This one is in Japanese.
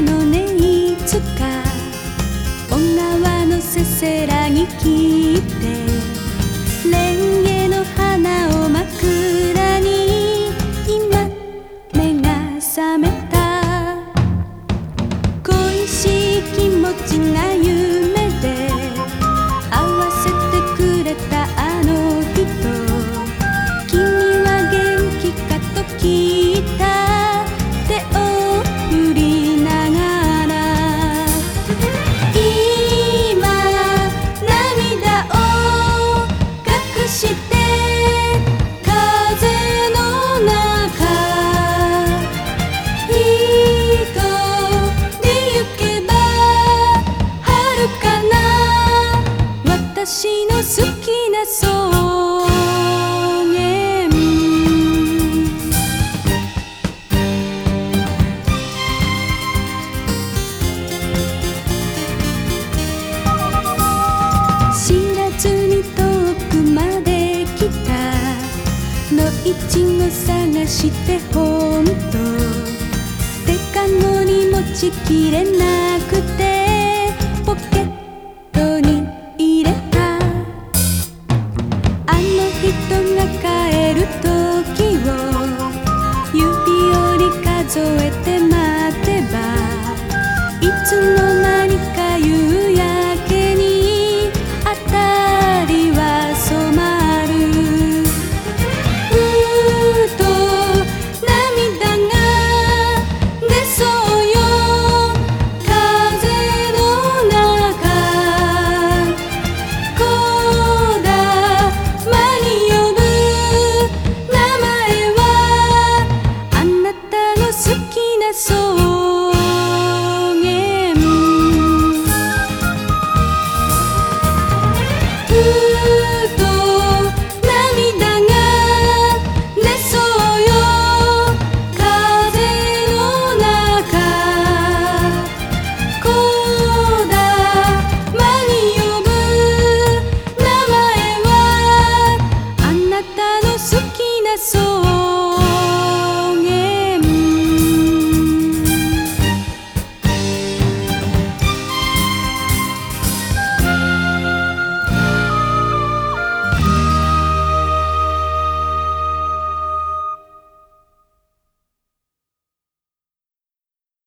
のねいつか小川のせせらぎ聞いてを探して本当デカ盛に持ちきれなくてポケットに入れた。あの人が帰る時を指折り数えて好きなそう